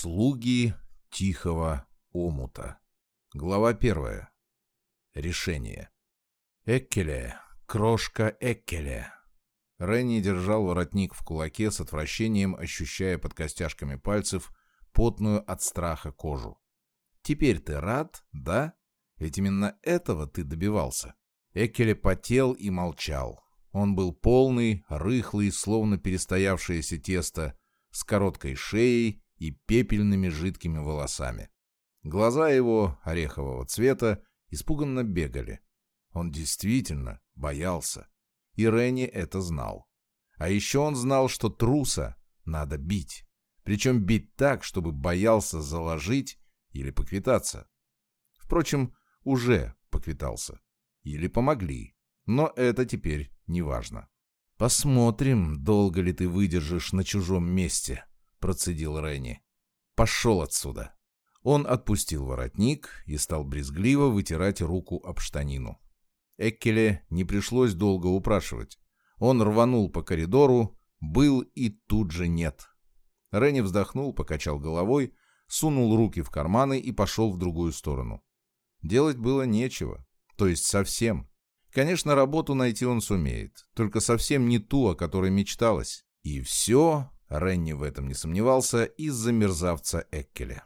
Слуги Тихого Омута. Глава первая. Решение. Эккеле, крошка Эккеле. Ренни держал воротник в кулаке с отвращением, ощущая под костяшками пальцев потную от страха кожу. «Теперь ты рад, да? Ведь именно этого ты добивался». Эккеле потел и молчал. Он был полный, рыхлый, словно перестоявшееся тесто, с короткой шеей и пепельными жидкими волосами. Глаза его, орехового цвета, испуганно бегали. Он действительно боялся. И Ренни это знал. А еще он знал, что труса надо бить. Причем бить так, чтобы боялся заложить или поквитаться. Впрочем, уже поквитался. Или помогли. Но это теперь не важно. «Посмотрим, долго ли ты выдержишь на чужом месте», — процедил Ренни. «Пошел отсюда!» Он отпустил воротник и стал брезгливо вытирать руку об штанину. Эккеле не пришлось долго упрашивать. Он рванул по коридору, был и тут же нет. Ренни вздохнул, покачал головой, сунул руки в карманы и пошел в другую сторону. Делать было нечего, то есть совсем. Конечно, работу найти он сумеет, только совсем не ту, о которой мечталось. И все Ренни в этом не сомневался из-за мерзавца Эккеля.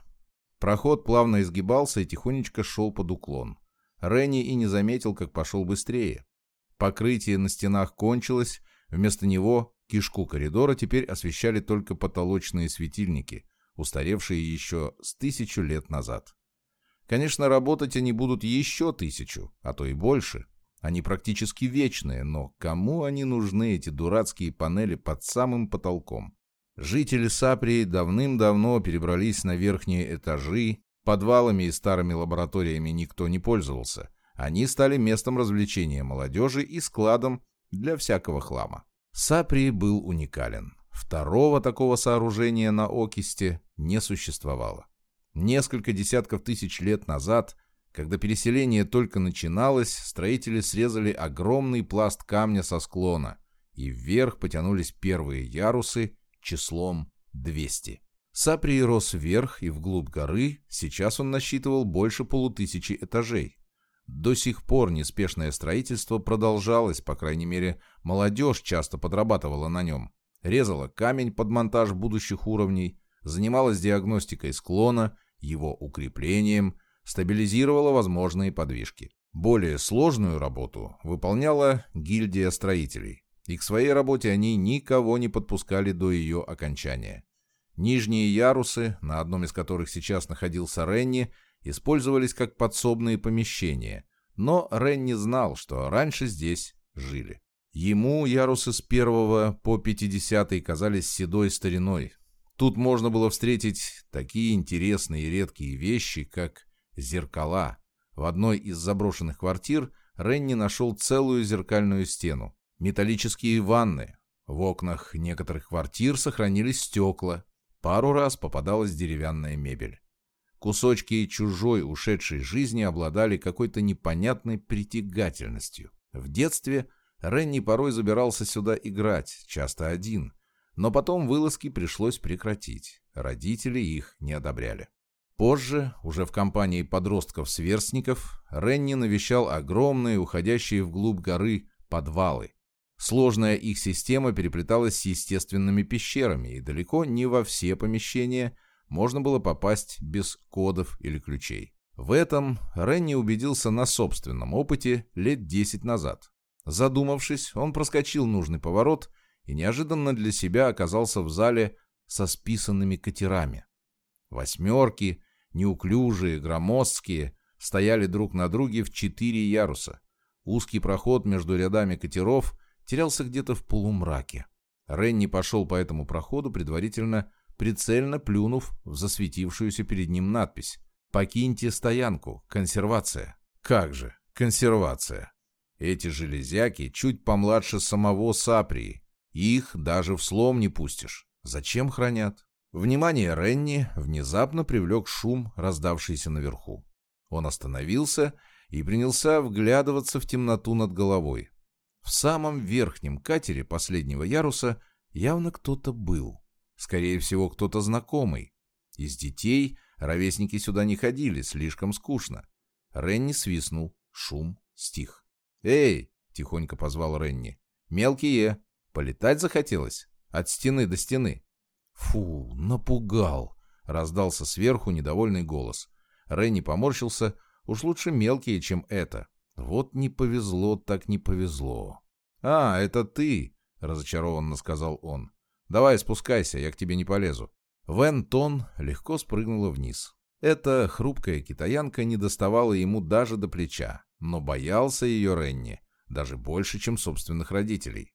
Проход плавно изгибался и тихонечко шел под уклон. Ренни и не заметил, как пошел быстрее. Покрытие на стенах кончилось, вместо него кишку коридора теперь освещали только потолочные светильники, устаревшие еще с тысячу лет назад. Конечно, работать они будут еще тысячу, а то и больше. Они практически вечные, но кому они нужны, эти дурацкие панели под самым потолком? Жители Саприи давным-давно перебрались на верхние этажи, подвалами и старыми лабораториями никто не пользовался. Они стали местом развлечения молодежи и складом для всякого хлама. Саприи был уникален. Второго такого сооружения на Окисте не существовало. Несколько десятков тысяч лет назад, когда переселение только начиналось, строители срезали огромный пласт камня со склона, и вверх потянулись первые ярусы числом 200. Саприй рос вверх и вглубь горы, сейчас он насчитывал больше полутысячи этажей. До сих пор неспешное строительство продолжалось, по крайней мере, молодежь часто подрабатывала на нем. Резала камень под монтаж будущих уровней, занималась диагностикой склона, его укреплением, стабилизировала возможные подвижки. Более сложную работу выполняла гильдия строителей и к своей работе они никого не подпускали до ее окончания. Нижние ярусы, на одном из которых сейчас находился Ренни, использовались как подсобные помещения, но Ренни знал, что раньше здесь жили. Ему ярусы с первого по пятидесятый казались седой стариной. Тут можно было встретить такие интересные и редкие вещи, как зеркала. В одной из заброшенных квартир Ренни нашел целую зеркальную стену металлические ванны. В окнах некоторых квартир сохранились стекла. Пару раз попадалась деревянная мебель. Кусочки чужой ушедшей жизни обладали какой-то непонятной притягательностью. В детстве Ренни порой забирался сюда играть, часто один. Но потом вылазки пришлось прекратить. Родители их не одобряли. Позже, уже в компании подростков-сверстников, Ренни навещал огромные, уходящие вглубь горы, подвалы. Сложная их система переплеталась с естественными пещерами, и далеко не во все помещения можно было попасть без кодов или ключей. В этом Ренни убедился на собственном опыте лет 10 назад. Задумавшись, он проскочил нужный поворот и неожиданно для себя оказался в зале со списанными катерами. Восьмерки, неуклюжие, громоздкие, стояли друг на друге в четыре яруса. Узкий проход между рядами катеров терялся где-то в полумраке. Ренни пошел по этому проходу, предварительно прицельно плюнув в засветившуюся перед ним надпись «Покиньте стоянку. Консервация». Как же, консервация. Эти железяки чуть помладше самого Саприи. Их даже в слом не пустишь. Зачем хранят? Внимание Ренни внезапно привлек шум, раздавшийся наверху. Он остановился и принялся вглядываться в темноту над головой. В самом верхнем катере последнего яруса явно кто-то был. Скорее всего, кто-то знакомый. Из детей ровесники сюда не ходили, слишком скучно. Ренни свистнул, шум стих. «Эй!» — тихонько позвал Ренни. «Мелкие! Полетать захотелось? От стены до стены!» «Фу, напугал!» — раздался сверху недовольный голос. Ренни поморщился. «Уж лучше мелкие, чем это. Вот не повезло, так не повезло». «А, это ты!» — разочарованно сказал он. «Давай спускайся, я к тебе не полезу». Вен Тон легко спрыгнула вниз. Эта хрупкая китаянка не доставала ему даже до плеча, но боялся ее Ренни даже больше, чем собственных родителей.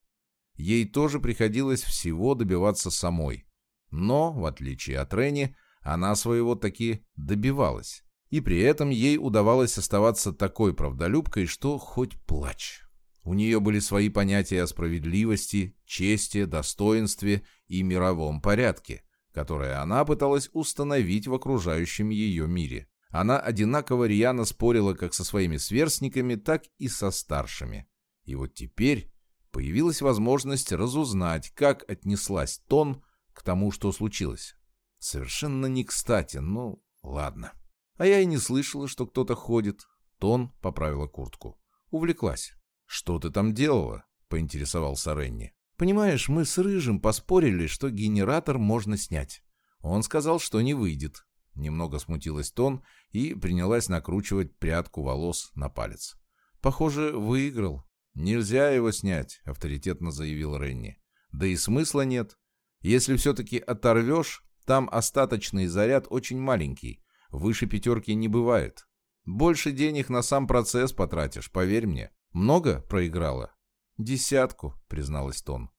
Ей тоже приходилось всего добиваться самой. Но, в отличие от Ренни, она своего таки добивалась. И при этом ей удавалось оставаться такой правдолюбкой, что хоть плачь. У нее были свои понятия о справедливости, чести, достоинстве и мировом порядке, которые она пыталась установить в окружающем ее мире. Она одинаково рьяно спорила как со своими сверстниками, так и со старшими. И вот теперь появилась возможность разузнать, как отнеслась Тон к тому, что случилось. Совершенно не кстати, ну, ладно. А я и не слышала, что кто-то ходит. Тон поправила куртку. Увлеклась. «Что ты там делала?» — поинтересовался Ренни. «Понимаешь, мы с Рыжим поспорили, что генератор можно снять. Он сказал, что не выйдет». Немного смутилась Тон и принялась накручивать прядку волос на палец. «Похоже, выиграл». «Нельзя его снять», — авторитетно заявил Ренни. «Да и смысла нет. Если все-таки оторвешь, там остаточный заряд очень маленький. Выше пятерки не бывает. Больше денег на сам процесс потратишь, поверь мне. Много проиграла? Десятку, призналась Тон.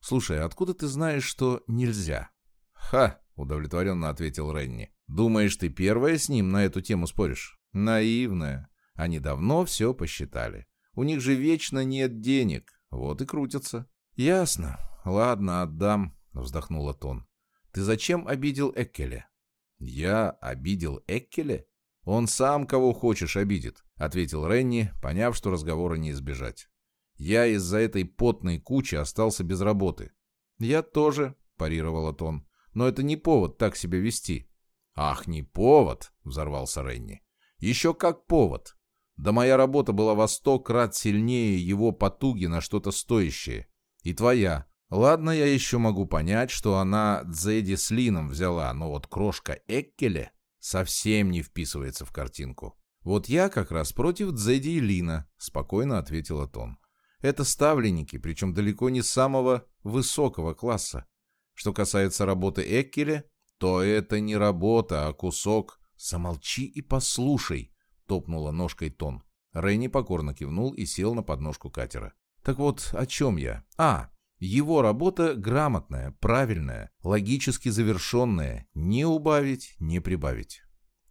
Слушай, откуда ты знаешь, что нельзя? Ха, удовлетворенно ответил Ренни. Думаешь, ты первая с ним на эту тему споришь? Наивная. Они давно все посчитали. У них же вечно нет денег. Вот и крутятся. Ясно. Ладно, отдам, вздохнула Тон. Ты зачем обидел Эккеля? Я обидел Эккеля? Он сам кого хочешь обидит. — ответил Ренни, поняв, что разговора не избежать. «Я из-за этой потной кучи остался без работы». «Я тоже», — парировала Тон. «Но это не повод так себя вести». «Ах, не повод!» — взорвался Ренни. «Еще как повод. Да моя работа была во сто крат сильнее его потуги на что-то стоящее. И твоя. Ладно, я еще могу понять, что она Дзеди с Лином взяла, но вот крошка Эккеле совсем не вписывается в картинку. «Вот я как раз против Дзеди и Лина», — спокойно ответила Тон. «Это ставленники, причем далеко не самого высокого класса. Что касается работы Эккеля, то это не работа, а кусок. Замолчи и послушай», — топнула ножкой Тон. Рейни покорно кивнул и сел на подножку катера. «Так вот, о чем я? А, его работа грамотная, правильная, логически завершенная, не убавить, не прибавить.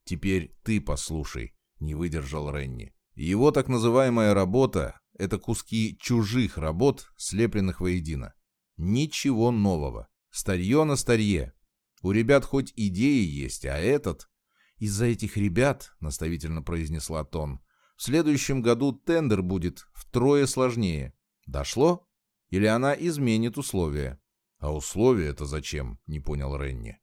Теперь ты послушай не выдержал Ренни. Его так называемая работа — это куски чужих работ, слепленных воедино. Ничего нового. Старье на старье. У ребят хоть идеи есть, а этот... Из-за этих ребят, — наставительно произнесла Тон, — в следующем году тендер будет втрое сложнее. Дошло? Или она изменит условия? А условия это зачем? — не понял Ренни.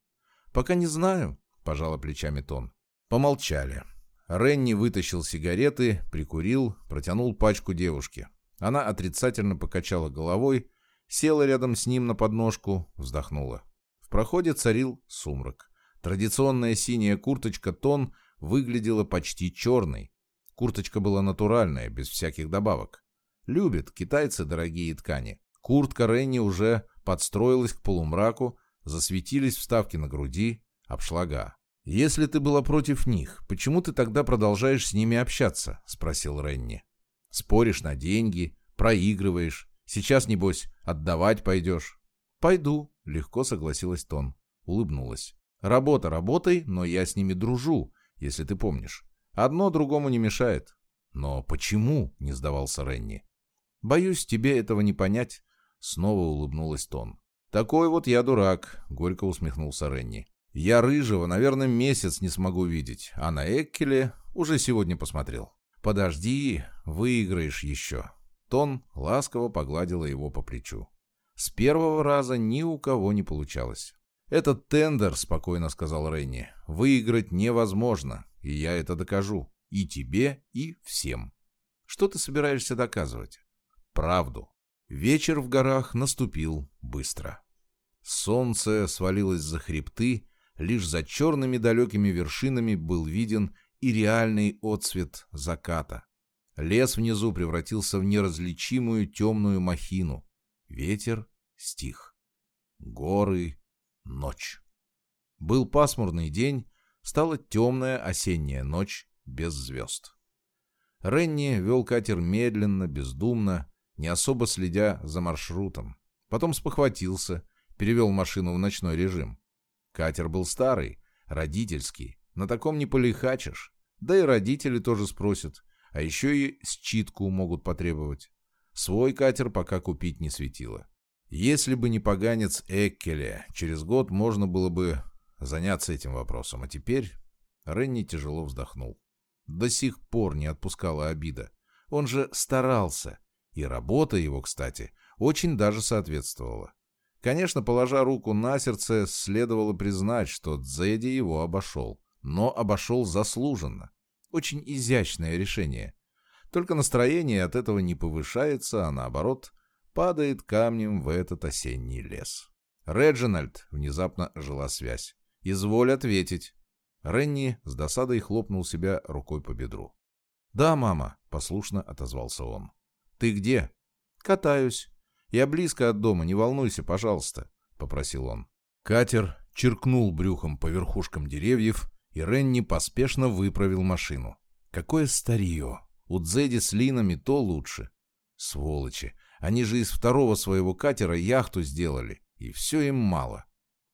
Пока не знаю, — пожала плечами Тон. Помолчали. Ренни вытащил сигареты, прикурил, протянул пачку девушке. Она отрицательно покачала головой, села рядом с ним на подножку, вздохнула. В проходе царил сумрак. Традиционная синяя курточка «Тон» выглядела почти черной. Курточка была натуральная, без всяких добавок. Любят китайцы дорогие ткани. Куртка Ренни уже подстроилась к полумраку, засветились вставки на груди, обшлага. «Если ты была против них, почему ты тогда продолжаешь с ними общаться?» — спросил Ренни. «Споришь на деньги, проигрываешь. Сейчас, небось, отдавать пойдешь». «Пойду», — легко согласилась Тон. Улыбнулась. «Работа работой, но я с ними дружу, если ты помнишь. Одно другому не мешает». «Но почему?» — не сдавался Ренни. «Боюсь, тебе этого не понять», — снова улыбнулась Тон. «Такой вот я дурак», — горько усмехнулся Ренни. Я рыжего, наверное, месяц не смогу видеть, а на Эккеле уже сегодня посмотрел. Подожди, выиграешь еще. Тон ласково погладила его по плечу. С первого раза ни у кого не получалось. «Этот тендер, — спокойно сказал Ренни, — выиграть невозможно, и я это докажу. И тебе, и всем. Что ты собираешься доказывать? Правду. Вечер в горах наступил быстро. Солнце свалилось за хребты, лишь за черными далекими вершинами был виден и реальный отсвет заката. Лес внизу превратился в неразличимую темную махину. Ветер стих. Горы — ночь. Был пасмурный день, стала темная осенняя ночь без звезд. Ренни вел катер медленно, бездумно, не особо следя за маршрутом. Потом спохватился, перевел машину в ночной режим. Катер был старый, родительский, на таком не полихачишь. Да и родители тоже спросят, а еще и считку могут потребовать. Свой катер пока купить не светило. Если бы не поганец Эккеля, через год можно было бы заняться этим вопросом, а теперь Ренни тяжело вздохнул. До сих пор не отпускала обида. Он же старался, и работа его, кстати, очень даже соответствовала. Конечно, положа руку на сердце, следовало признать, что Дзеди его обошел. Но обошел заслуженно. Очень изящное решение. Только настроение от этого не повышается, а наоборот, падает камнем в этот осенний лес. «Реджинальд!» — внезапно жила связь. «Изволь ответить». Ренни с досадой хлопнул себя рукой по бедру. «Да, мама», — послушно отозвался он. «Ты где?» «Катаюсь. Я близко от дома, не волнуйся, пожалуйста», — попросил он. Катер черкнул брюхом по верхушкам деревьев, и Ренни поспешно выправил машину. «Какое старье! У Дзеди с Линами то лучше. Сволочи! Они же из второго своего катера яхту сделали, и все им мало».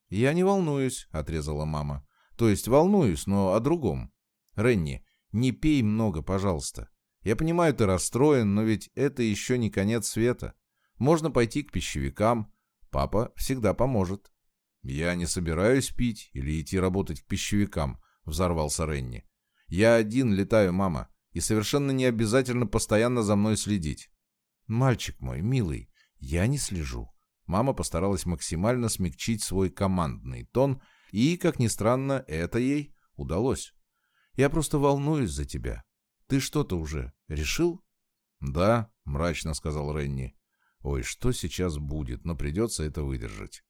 «Я не волнуюсь», — отрезала мама. То есть волнуюсь, но о другом. Ренни, не пей много, пожалуйста. Я понимаю, ты расстроен, но ведь это еще не конец света. Можно пойти к пищевикам. Папа всегда поможет. Я не собираюсь пить или идти работать к пищевикам, взорвался Ренни. Я один летаю, мама, и совершенно не обязательно постоянно за мной следить. Мальчик мой, милый, я не слежу. Мама постаралась максимально смягчить свой командный тон и, как ни странно, это ей удалось. Я просто волнуюсь за тебя. Ты что-то уже решил? Да, мрачно сказал Ренни. Ой, что сейчас будет, но придется это выдержать.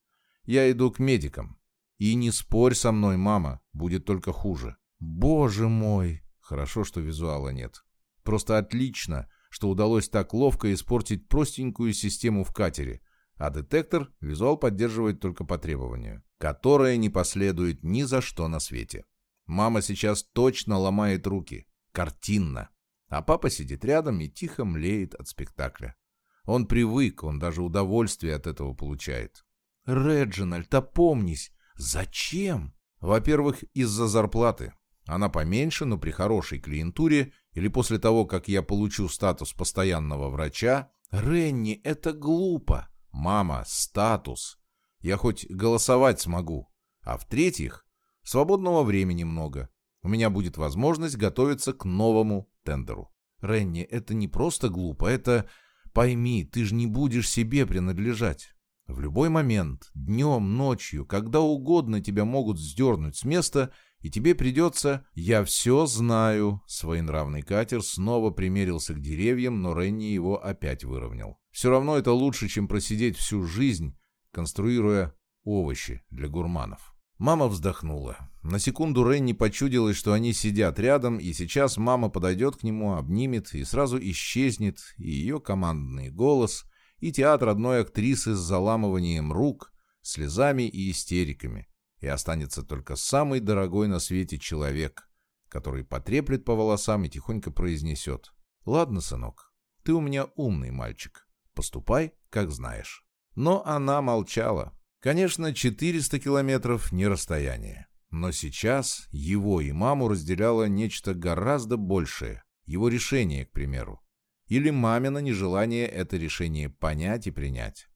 Я иду к медикам. И не спорь со мной, мама, будет только хуже. Боже мой! Хорошо, что визуала нет. Просто отлично, что удалось так ловко испортить простенькую систему в катере, а детектор визуал поддерживает только по требованию которое не последует ни за что на свете. Мама сейчас точно ломает руки, картинно, а папа сидит рядом и тихо млеет от спектакля. Он привык, он даже удовольствие от этого получает. «Реджинальд, опомнись! Зачем?» «Во-первых, из-за зарплаты. Она поменьше, но при хорошей клиентуре или после того, как я получу статус постоянного врача...» «Ренни, это глупо!» «Мама, статус я хоть голосовать смогу. А в-третьих, свободного времени много. У меня будет возможность готовиться к новому тендеру. Ренни, это не просто глупо, это... Пойми, ты же не будешь себе принадлежать. В любой момент, днем, ночью, когда угодно тебя могут сдернуть с места, и тебе придется... Я все знаю. Своенравный катер снова примерился к деревьям, но Ренни его опять выровнял. Все равно это лучше, чем просидеть всю жизнь конструируя овощи для гурманов. Мама вздохнула. На секунду Ренни почудилось, что они сидят рядом, и сейчас мама подойдет к нему, обнимет, и сразу исчезнет и ее командный голос, и театр одной актрисы с заламыванием рук, слезами и истериками, и останется только самый дорогой на свете человек, который потреплет по волосам и тихонько произнесет «Ладно, сынок, ты у меня умный мальчик, поступай, как знаешь». Но она молчала. Конечно, 400 километров не расстояние. Но сейчас его и маму разделяло нечто гораздо большее. Его решение, к примеру. Или мамино нежелание это решение понять и принять.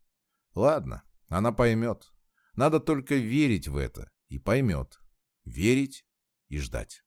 Ладно, она поймет. Надо только верить в это. И поймет. Верить и ждать.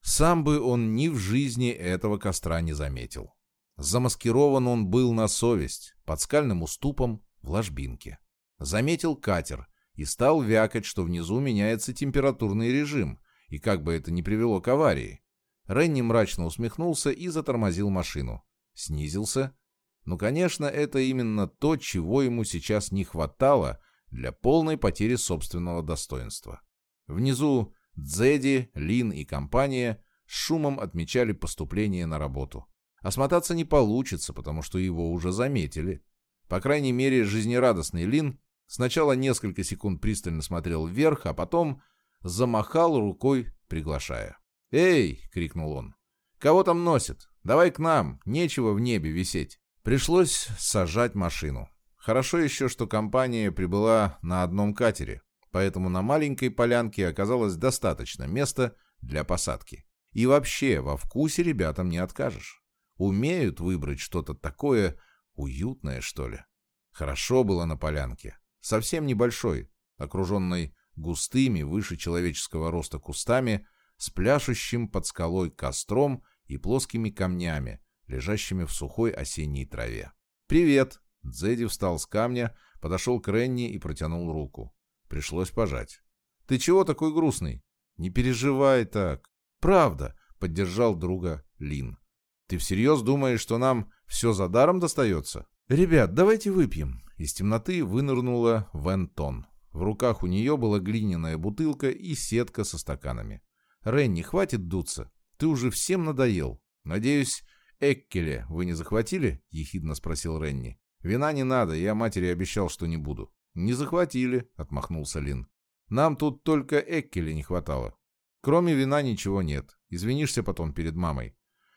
Сам бы он ни в жизни этого костра не заметил. Замаскирован он был на совесть, под скальным уступом, в ложбинке. Заметил катер и стал вякать, что внизу меняется температурный режим, и как бы это ни привело к аварии. Ренни мрачно усмехнулся и затормозил машину. Снизился. Ну, конечно, это именно то, чего ему сейчас не хватало для полной потери собственного достоинства. Внизу Дзеди, Лин и компания с шумом отмечали поступление на работу. Осмотаться не получится, потому что его уже заметили. По крайней мере, жизнерадостный Лин сначала несколько секунд пристально смотрел вверх, а потом замахал рукой, приглашая. «Эй!» — крикнул он. «Кого там носит? Давай к нам, нечего в небе висеть». Пришлось сажать машину. Хорошо еще, что компания прибыла на одном катере, поэтому на маленькой полянке оказалось достаточно места для посадки. И вообще, во вкусе ребятам не откажешь. Умеют выбрать что-то такое уютное, что ли. Хорошо было на полянке. Совсем небольшой, окруженной густыми, выше человеческого роста кустами, с пляшущим под скалой костром и плоскими камнями, лежащими в сухой осенней траве. «Привет!» Дзеди встал с камня, подошел к Ренни и протянул руку. Пришлось пожать. «Ты чего такой грустный?» «Не переживай так!» «Правда!» — поддержал друга Лин. Ты всерьез думаешь, что нам все за даром достается? Ребят, давайте выпьем. Из темноты вынырнула Вентон. В руках у нее была глиняная бутылка и сетка со стаканами. Ренни, хватит дуться. Ты уже всем надоел. Надеюсь, Эккеле вы не захватили? Ехидно спросил Ренни. Вина не надо, я матери обещал, что не буду. Не захватили, отмахнулся Лин. Нам тут только Эккеле не хватало. Кроме вина ничего нет. Извинишься потом перед мамой.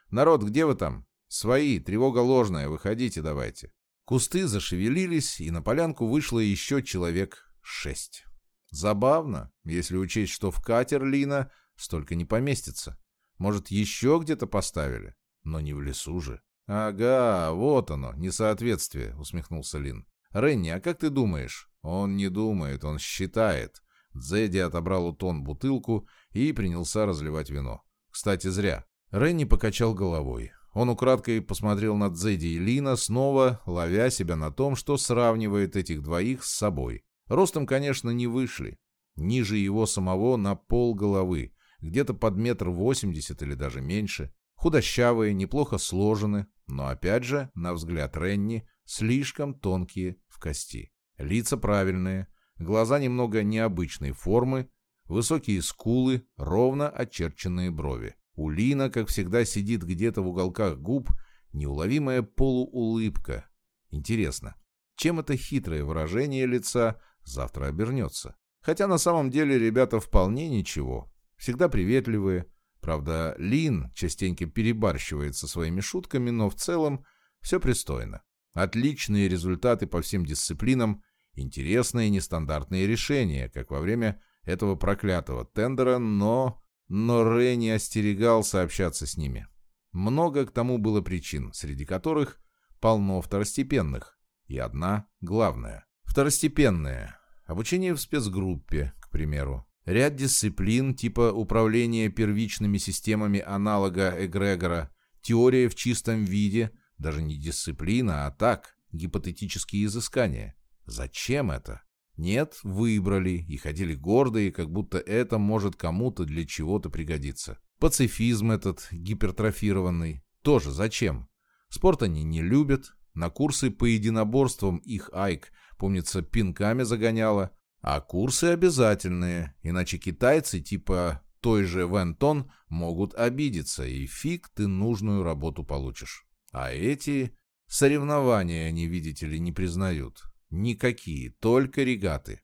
«Народ, где вы там?» «Свои, тревога ложная, выходите давайте». Кусты зашевелились, и на полянку вышло еще человек шесть. Забавно, если учесть, что в катер Лина столько не поместится. Может, еще где-то поставили? Но не в лесу же. «Ага, вот оно, несоответствие», — усмехнулся Лин. «Ренни, а как ты думаешь?» «Он не думает, он считает». Дзеди отобрал у Тон бутылку и принялся разливать вино. Кстати, зря. Ренни покачал головой. Он украдкой посмотрел на Дзеди и Лина, снова ловя себя на том, что сравнивает этих двоих с собой. Ростом, конечно, не вышли. Ниже его самого на пол головы, где-то под метр восемьдесят или даже меньше. Худощавые, неплохо сложены, но опять же, на взгляд Ренни, слишком тонкие в кости. Лица правильные, глаза немного необычной формы, высокие скулы, ровно очерченные брови. У Лина, как всегда, сидит где-то в уголках губ неуловимая полуулыбка. Интересно, чем это хитрое выражение лица завтра обернется? Хотя на самом деле ребята вполне ничего. Всегда приветливые. Правда, Лин частенько перебарщивает со своими шутками, но в целом все пристойно. Отличные результаты по всем дисциплинам, интересные нестандартные решения, как во время этого проклятого тендера, но но Ренни остерегался общаться с ними. Много к тому было причин, среди которых полно второстепенных. И одна главная. Второстепенная. Обучение в спецгруппе, к примеру. Ряд дисциплин типа управления первичными системами аналога эгрегора, теория в чистом виде, даже не дисциплина, а так, гипотетические изыскания. Зачем это? Нет, выбрали и ходили гордые, как будто это может кому-то для чего-то пригодиться. Пацифизм этот гипертрофированный. Тоже зачем? Спорт они не любят. На курсы по единоборствам их Айк, помнится, пинками загоняла. А курсы обязательные, иначе китайцы типа той же Вентон могут обидеться, и фиг ты нужную работу получишь. А эти соревнования они, видите ли, не признают. Никакие, только регаты.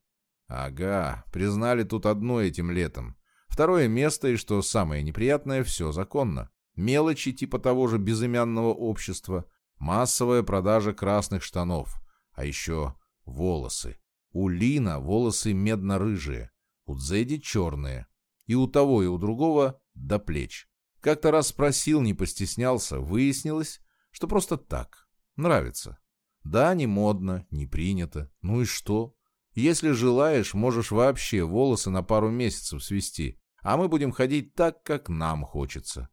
Ага, признали тут одно этим летом. Второе место, и что самое неприятное, все законно. Мелочи типа того же безымянного общества, массовая продажа красных штанов, а еще волосы. У Лина волосы медно-рыжие, у Дзеди черные. И у того, и у другого до плеч. Как-то раз спросил, не постеснялся, выяснилось, что просто так, нравится. Да, не модно, не принято. Ну и что? Если желаешь, можешь вообще волосы на пару месяцев свести, а мы будем ходить так, как нам хочется.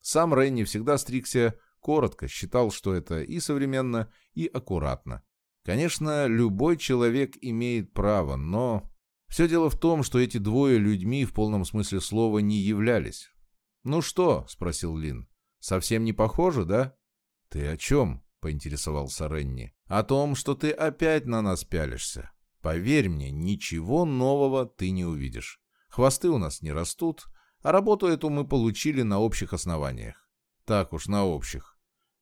Сам Ренни всегда стригся коротко, считал, что это и современно, и аккуратно. Конечно, любой человек имеет право, но Все дело в том, что эти двое людьми в полном смысле слова не являлись. «Ну что?» — спросил Лин. «Совсем не похоже, да?» «Ты о чем?» — поинтересовался Ренни. «О том, что ты опять на нас пялишься. Поверь мне, ничего нового ты не увидишь. Хвосты у нас не растут, а работу эту мы получили на общих основаниях. Так уж, на общих.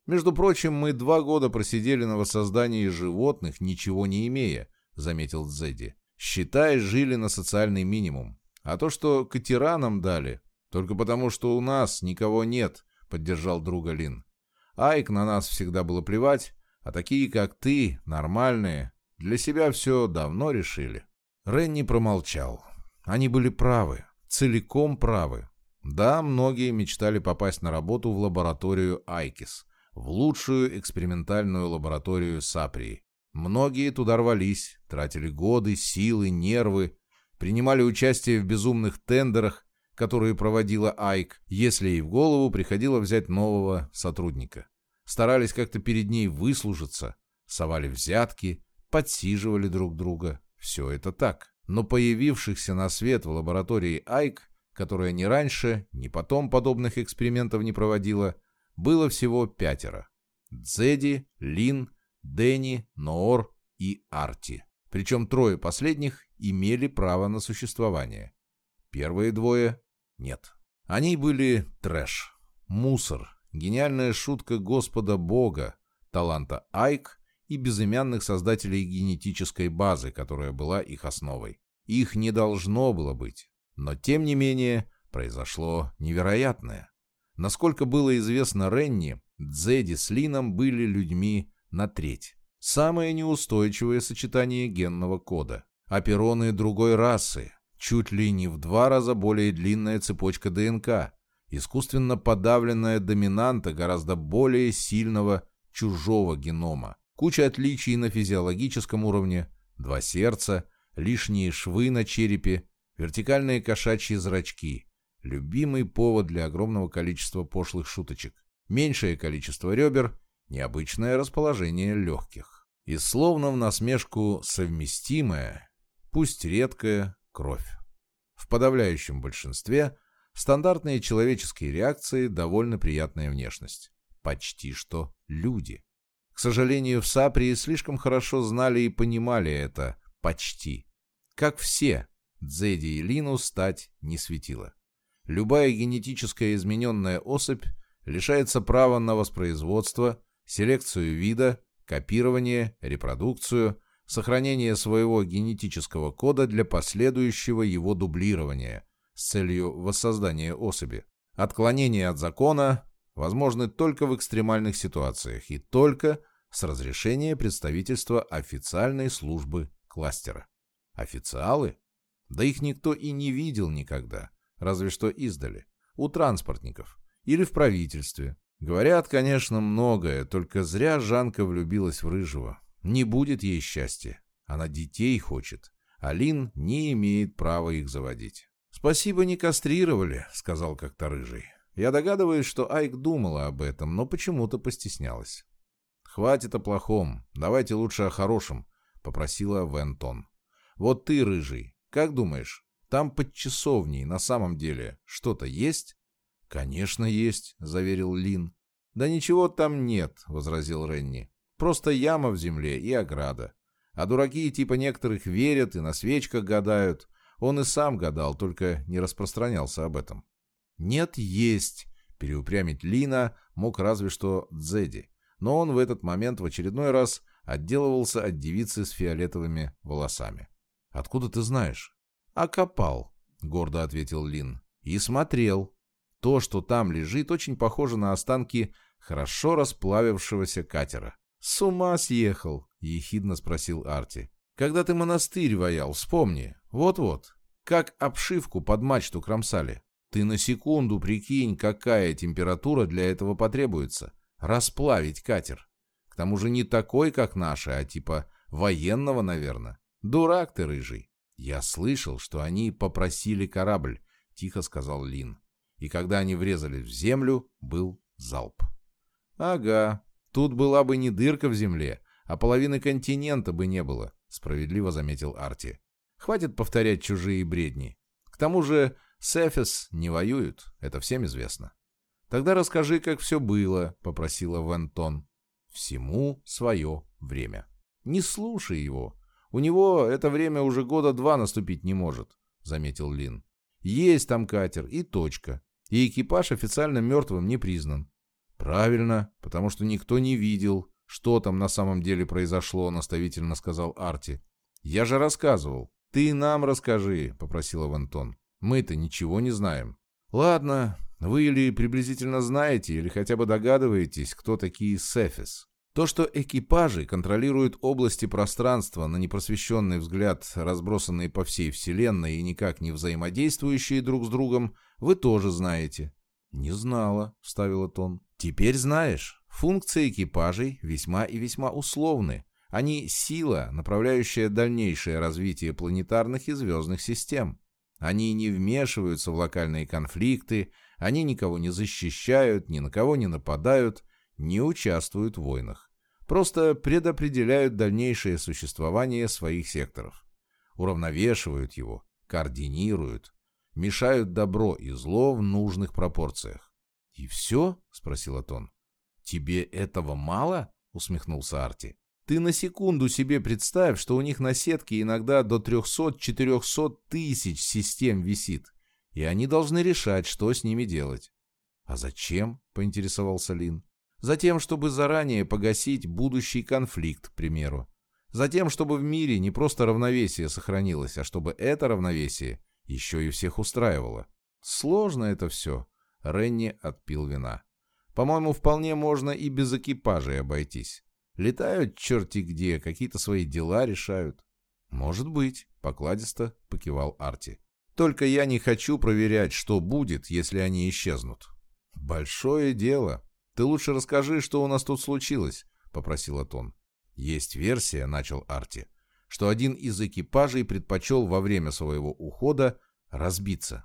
Между прочим, мы два года просидели на воссоздании животных, ничего не имея, заметил Дзеди. Считай, жили на социальный минимум. А то, что катера нам дали, только потому, что у нас никого нет, поддержал друга Лин. Айк на нас всегда было плевать, а такие, как ты, нормальные, для себя все давно решили. Ренни промолчал. Они были правы, целиком правы. Да, многие мечтали попасть на работу в лабораторию Айкис, в лучшую экспериментальную лабораторию Саприи. Многие туда рвались, тратили годы, силы, нервы, принимали участие в безумных тендерах, которые проводила Айк, если ей в голову приходило взять нового сотрудника. Старались как-то перед ней выслужиться, совали взятки, подсиживали друг друга. Все это так. Но появившихся на свет в лаборатории Айк, которая ни раньше, ни потом подобных экспериментов не проводила, было всего пятеро. Дзеди, Лин, Дэнни, Ноор и Арти. Причем трое последних имели право на существование. Первые двое — нет. Они были трэш, мусор, гениальная шутка Господа Бога, таланта Айк и безымянных создателей генетической базы, которая была их основой. Их не должно было быть. Но, тем не менее, произошло невероятное. Насколько было известно Ренни, Дзеди с Лином были людьми на треть. Самое неустойчивое сочетание генного кода. Апероны другой расы, чуть ли не в два раза более длинная цепочка ДНК, искусственно подавленная доминанта гораздо более сильного чужого генома, куча отличий на физиологическом уровне, два сердца, лишние швы на черепе, вертикальные кошачьи зрачки, любимый повод для огромного количества пошлых шуточек, меньшее количество ребер необычное расположение легких. И словно в насмешку совместимая, пусть редкая, кровь. В подавляющем большинстве стандартные человеческие реакции довольно приятная внешность. Почти что люди. К сожалению, в Саприи слишком хорошо знали и понимали это «почти». Как все, Дзеди и Лину стать не светило. Любая генетическая измененная особь лишается права на воспроизводство селекцию вида, копирование, репродукцию, сохранение своего генетического кода для последующего его дублирования с целью воссоздания особи. Отклонения от закона возможны только в экстремальных ситуациях и только с разрешения представительства официальной службы кластера. Официалы? Да их никто и не видел никогда, разве что издали, у транспортников или в правительстве, Говорят, конечно, многое, только зря Жанка влюбилась в Рыжего. Не будет ей счастья. Она детей хочет. Алин не имеет права их заводить. «Спасибо, не кастрировали», — сказал как-то Рыжий. Я догадываюсь, что Айк думала об этом, но почему-то постеснялась. «Хватит о плохом. Давайте лучше о хорошем», — попросила Вентон. «Вот ты, Рыжий, как думаешь, там под часовней на самом деле что-то есть?» «Конечно есть», — заверил Лин. «Да ничего там нет», — возразил Ренни. «Просто яма в земле и ограда. А дураки типа некоторых верят и на свечках гадают. Он и сам гадал, только не распространялся об этом». «Нет, есть», — переупрямить Лина мог разве что Дзеди. Но он в этот момент в очередной раз отделывался от девицы с фиолетовыми волосами. «Откуда ты знаешь?» «Окопал», — гордо ответил Лин. «И смотрел». То, что там лежит, очень похоже на останки хорошо расплавившегося катера. «С ума съехал?» — ехидно спросил Арти. «Когда ты монастырь воял, вспомни. Вот-вот. Как обшивку под мачту кромсали. Ты на секунду прикинь, какая температура для этого потребуется. Расплавить катер. К тому же не такой, как наши, а типа военного, наверное. Дурак ты, рыжий. Я слышал, что они попросили корабль, тихо сказал Лин и когда они врезались в землю, был залп. «Ага, тут была бы не дырка в земле, а половины континента бы не было», — справедливо заметил Арти. Хватит повторять чужие бредни. К тому же Сефис не воюют, это всем известно. Тогда расскажи, как все было, попросила Вентон. Всему свое время. Не слушай его. У него это время уже года два наступить не может, заметил Лин. Есть там катер и точка. И экипаж официально мертвым не признан. Правильно, потому что никто не видел, что там на самом деле произошло, наставительно сказал Арти. Я же рассказывал. Ты нам расскажи, попросила Вентон. Мы-то ничего не знаем. Ладно, вы или приблизительно знаете, или хотя бы догадываетесь, кто такие Сефис. То, что экипажи контролируют области пространства на непросвещенный взгляд, разбросанные по всей Вселенной и никак не взаимодействующие друг с другом, вы тоже знаете. «Не знала», — вставила Тон. «Теперь знаешь. Функции экипажей весьма и весьма условны. Они — сила, направляющая дальнейшее развитие планетарных и звездных систем. Они не вмешиваются в локальные конфликты, они никого не защищают, ни на кого не нападают, не участвуют в войнах. Просто предопределяют дальнейшее существование своих секторов. Уравновешивают его, координируют, мешают добро и зло в нужных пропорциях. «И все?» — спросил Атон. «Тебе этого мало?» — усмехнулся Арти. «Ты на секунду себе представь, что у них на сетке иногда до 300-400 тысяч систем висит, и они должны решать, что с ними делать». «А зачем?» — поинтересовался Лин. Затем, чтобы заранее погасить будущий конфликт, к примеру. Затем, чтобы в мире не просто равновесие сохранилось, а чтобы это равновесие еще и всех устраивало. Сложно это все. Ренни отпил вина. По-моему, вполне можно и без экипажей обойтись. Летают черти где, какие-то свои дела решают. Может быть, покладисто покивал Арти. Только я не хочу проверять, что будет, если они исчезнут. Большое дело, «Ты лучше расскажи, что у нас тут случилось», — попросил Атон. «Есть версия», — начал Арти, «что один из экипажей предпочел во время своего ухода разбиться.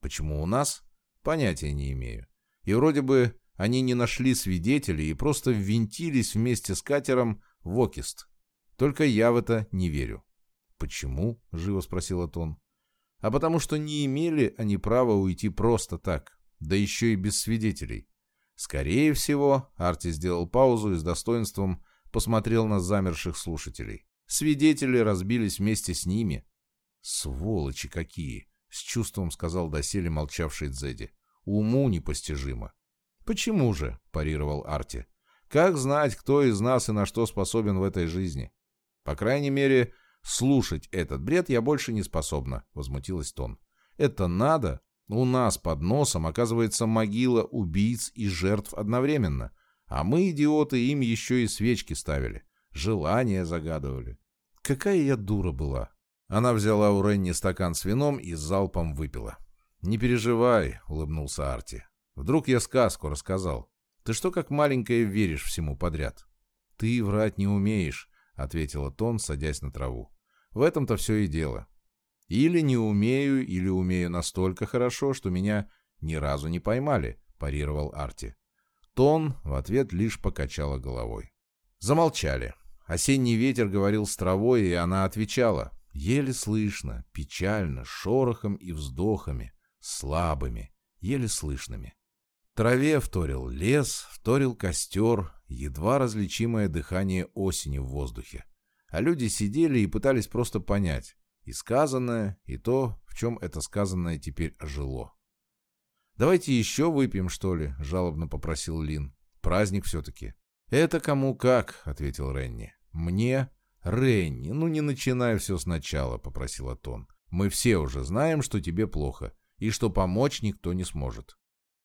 Почему у нас? Понятия не имею. И вроде бы они не нашли свидетелей и просто ввинтились вместе с катером в Окист. Только я в это не верю». «Почему?» — живо спросил Атон. «А потому что не имели они права уйти просто так, да еще и без свидетелей. Скорее всего, Арти сделал паузу и с достоинством посмотрел на замерших слушателей. Свидетели разбились вместе с ними. «Сволочи какие!» — с чувством сказал доселе молчавший Дзеди. «Уму непостижимо». «Почему же?» — парировал Арти. «Как знать, кто из нас и на что способен в этой жизни? По крайней мере, слушать этот бред я больше не способна», — возмутилась Тон. «Это надо у нас под носом оказывается могила убийц и жертв одновременно, а мы, идиоты, им еще и свечки ставили, желания загадывали. Какая я дура была. Она взяла у Ренни стакан с вином и залпом выпила. «Не переживай», — улыбнулся Арти. «Вдруг я сказку рассказал. Ты что как маленькая веришь всему подряд?» «Ты врать не умеешь», — ответила Тон, садясь на траву. «В этом-то все и дело. Или не умею, или умею настолько хорошо, что меня ни разу не поймали, парировал Арти. Тон в ответ лишь покачала головой. Замолчали. Осенний ветер говорил с травой, и она отвечала. Еле слышно, печально, шорохом и вздохами, слабыми, еле слышными. Траве вторил лес, вторил костер, едва различимое дыхание осени в воздухе. А люди сидели и пытались просто понять, и сказанное, и то, в чем это сказанное теперь ожило. «Давайте еще выпьем, что ли?» — жалобно попросил Лин. «Праздник все-таки». «Это кому как», — ответил Ренни. «Мне?» «Ренни, ну не начинай все сначала», — попросила Тон. «Мы все уже знаем, что тебе плохо, и что помочь никто не сможет».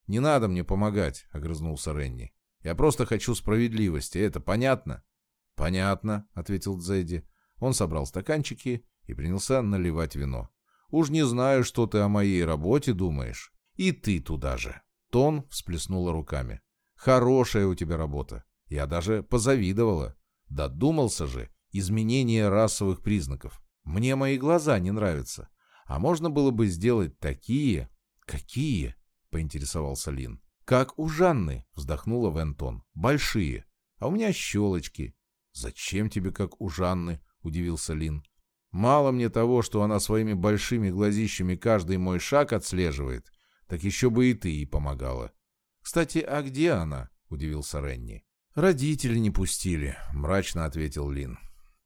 «Не надо мне помогать», — огрызнулся Ренни. «Я просто хочу справедливости, это понятно?» «Понятно», — ответил Дзедди. Он собрал стаканчики и принялся наливать вино. «Уж не знаю, что ты о моей работе думаешь. И ты туда же». Тон всплеснула руками. «Хорошая у тебя работа. Я даже позавидовала. Додумался же. Изменение расовых признаков. Мне мои глаза не нравятся. А можно было бы сделать такие...» «Какие?» — поинтересовался Лин. «Как у Жанны», — вздохнула Вентон. «Большие. А у меня щелочки». «Зачем тебе как у Жанны?» — удивился Лин. Мало мне того, что она своими большими глазищами каждый мой шаг отслеживает, так еще бы и ты ей помогала. Кстати, а где она? — удивился Ренни. «Родители не пустили», — мрачно ответил Лин.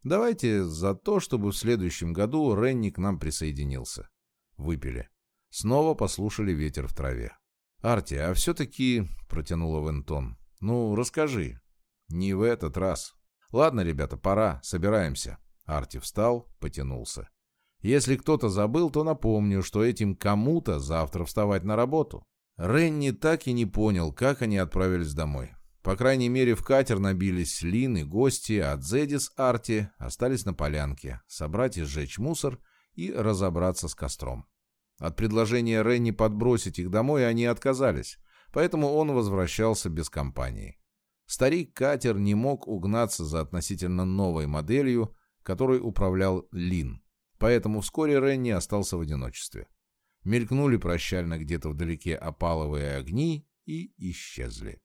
«Давайте за то, чтобы в следующем году Ренни к нам присоединился». Выпили. Снова послушали ветер в траве. «Арти, а все-таки...» — протянула Вентон. «Ну, расскажи». «Не в этот раз». «Ладно, ребята, пора, собираемся». Арти встал, потянулся. «Если кто-то забыл, то напомню, что этим кому-то завтра вставать на работу». Ренни так и не понял, как они отправились домой. По крайней мере, в катер набились Лин и гости, а Дзеди Арти остались на полянке, собрать и сжечь мусор и разобраться с костром. От предложения Ренни подбросить их домой они отказались, поэтому он возвращался без компании. Старик-катер не мог угнаться за относительно новой моделью, которой управлял Лин, поэтому вскоре Ренни остался в одиночестве. Мелькнули прощально где-то вдалеке опаловые огни и исчезли.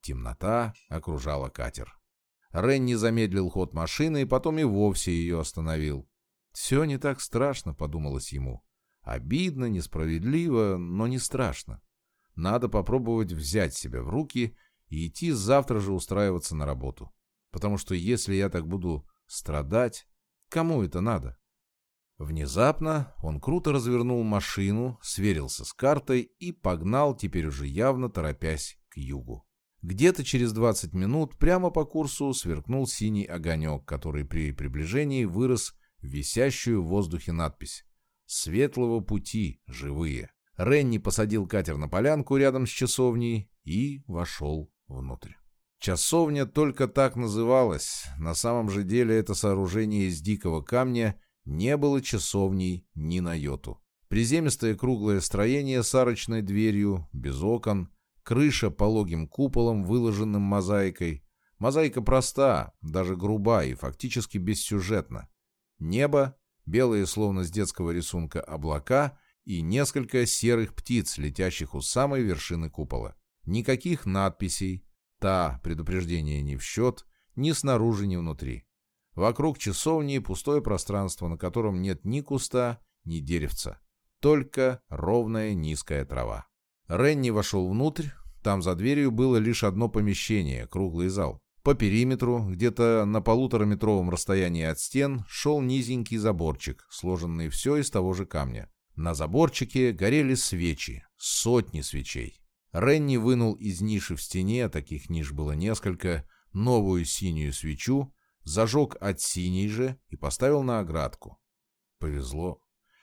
Темнота окружала катер. Ренни замедлил ход машины и потом и вовсе ее остановил. «Все не так страшно», — подумалось ему. «Обидно, несправедливо, но не страшно. Надо попробовать взять себя в руки и идти завтра же устраиваться на работу. Потому что если я так буду страдать, кому это надо?» Внезапно он круто развернул машину, сверился с картой и погнал, теперь уже явно торопясь, к югу. Где-то через 20 минут прямо по курсу сверкнул синий огонек, который при приближении вырос в висящую в воздухе надпись «Светлого пути, живые». Ренни посадил катер на полянку рядом с часовней и вошел внутрь. Часовня только так называлась. На самом же деле это сооружение из дикого камня не было часовней ни на йоту. Приземистое круглое строение с арочной дверью, без окон, крыша пологим куполом, выложенным мозаикой. Мозаика проста, даже груба и фактически бессюжетна. Небо, белые словно с детского рисунка облака и несколько серых птиц, летящих у самой вершины купола. Никаких надписей, та предупреждение не в счет, ни снаружи, ни внутри. Вокруг часовни пустое пространство, на котором нет ни куста, ни деревца. Только ровная низкая трава. Ренни вошел внутрь. Там за дверью было лишь одно помещение, круглый зал. По периметру, где-то на полутораметровом расстоянии от стен, шел низенький заборчик, сложенный все из того же камня. На заборчике горели свечи, сотни свечей. Ренни вынул из ниши в стене, таких ниш было несколько, новую синюю свечу, зажег от синей же и поставил на оградку. Повезло.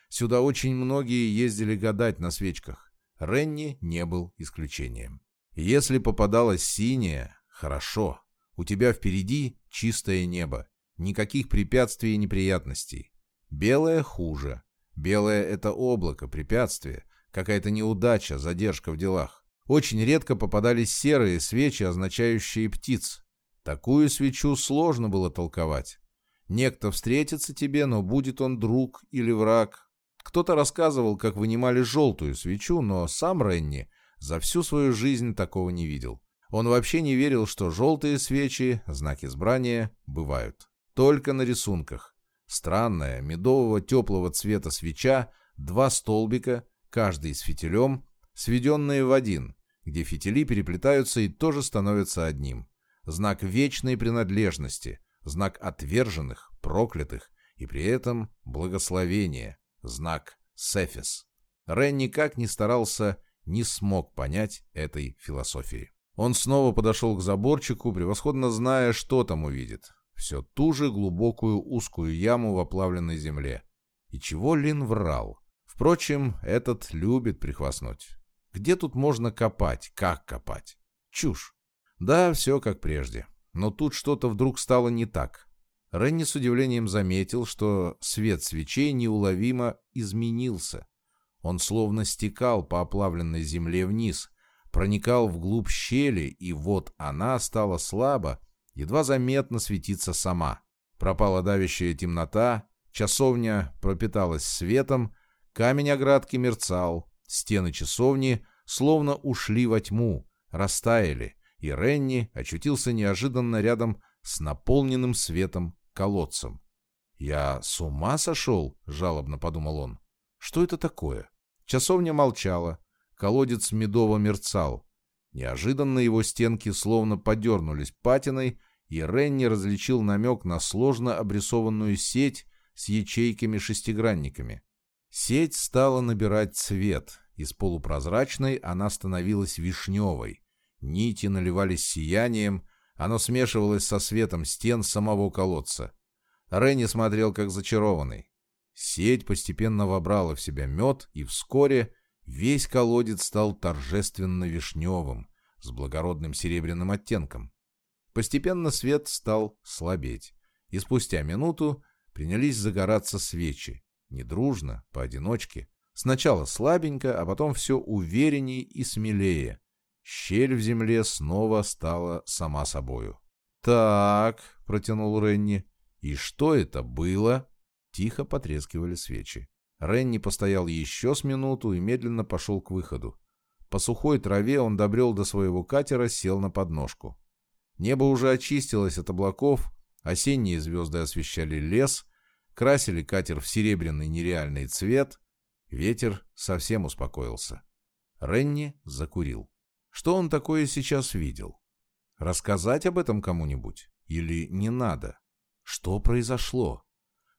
Сюда очень многие ездили гадать на свечках. Ренни не был исключением. Если попадалась синяя, хорошо. У тебя впереди чистое небо. Никаких препятствий и неприятностей. Белое хуже. Белое — это облако, препятствие, какая-то неудача, задержка в делах. Очень редко попадались серые свечи, означающие птиц. Такую свечу сложно было толковать. Некто встретится тебе, но будет он друг или враг. Кто-то рассказывал, как вынимали желтую свечу, но сам Ренни за всю свою жизнь такого не видел. Он вообще не верил, что желтые свечи, знаки избрания, бывают. Только на рисунках. Странная, медового теплого цвета свеча, два столбика, каждый с фитилем, сведенные в один, где фитили переплетаются и тоже становятся одним знак вечной принадлежности, знак отверженных, проклятых и при этом благословения, знак Сефис. Рен никак не старался, не смог понять этой философии. Он снова подошел к заборчику, превосходно зная, что там увидит. Все ту же глубокую узкую яму в оплавленной земле. И чего Лин врал? Впрочем, этот любит прихвастнуть. Где тут можно копать? Как копать? Чушь. Да, все как прежде. Но тут что-то вдруг стало не так. Ренни с удивлением заметил, что свет свечей неуловимо изменился. Он словно стекал по оплавленной земле вниз, проникал вглубь щели, и вот она стала слабо, едва заметно светиться сама. Пропала давящая темнота, часовня пропиталась светом, камень оградки мерцал, стены часовни словно ушли во тьму, растаяли, и Ренни очутился неожиданно рядом с наполненным светом колодцем. «Я с ума сошел?» — жалобно подумал он. «Что это такое?» Часовня молчала, колодец медово мерцал. Неожиданно его стенки словно подернулись патиной, и Ренни различил намек на сложно обрисованную сеть с ячейками-шестигранниками. Сеть стала набирать цвет. Из полупрозрачной она становилась вишневой. Нити наливались сиянием, оно смешивалось со светом стен самого колодца. Ренни смотрел как зачарованный. Сеть постепенно вобрала в себя мед, и вскоре весь колодец стал торжественно вишневым, с благородным серебряным оттенком. Постепенно свет стал слабеть, и спустя минуту принялись загораться свечи, недружно, поодиночке. Сначала слабенько, а потом все уверенней и смелее. Щель в земле снова стала сама собою. «Так», — протянул Ренни, — «и что это было?» Тихо потрескивали свечи. Ренни постоял еще с минуту и медленно пошел к выходу. По сухой траве он добрел до своего катера, сел на подножку. Небо уже очистилось от облаков, осенние звезды освещали лес, красили катер в серебряный нереальный цвет. Ветер совсем успокоился. Ренни закурил. Что он такое сейчас видел? Рассказать об этом кому-нибудь? Или не надо? Что произошло?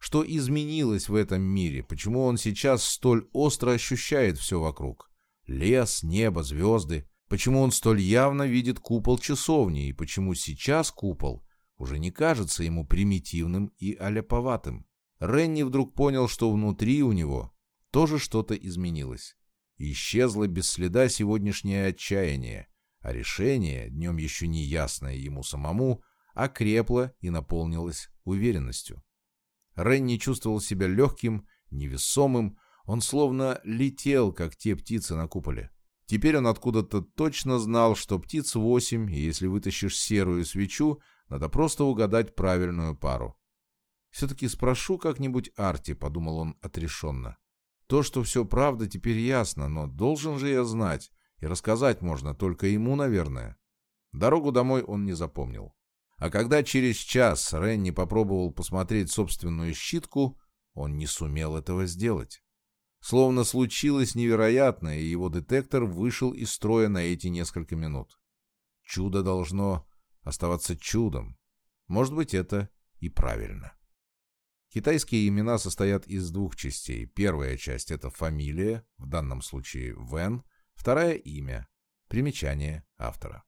Что изменилось в этом мире? Почему он сейчас столь остро ощущает все вокруг? Лес, небо, звезды. Почему он столь явно видит купол часовни? И почему сейчас купол уже не кажется ему примитивным и аляповатым? Ренни вдруг понял, что внутри у него тоже что-то изменилось. исчезло без следа сегодняшнее отчаяние, а решение, днем еще не ясное ему самому, окрепло и наполнилось уверенностью. Ренни чувствовал себя легким, невесомым, он словно летел, как те птицы на куполе. Теперь он откуда-то точно знал, что птиц восемь, и если вытащишь серую свечу, надо просто угадать правильную пару. «Все-таки спрошу как-нибудь Арти», — подумал он отрешенно. «То, что все правда, теперь ясно, но должен же я знать, и рассказать можно только ему, наверное». Дорогу домой он не запомнил. А когда через час Ренни попробовал посмотреть собственную щитку, он не сумел этого сделать. Словно случилось невероятное, и его детектор вышел из строя на эти несколько минут. Чудо должно оставаться чудом. Может быть, это и правильно. Китайские имена состоят из двух частей. Первая часть — это фамилия, в данном случае Вен. Вторая — имя. Примечание автора.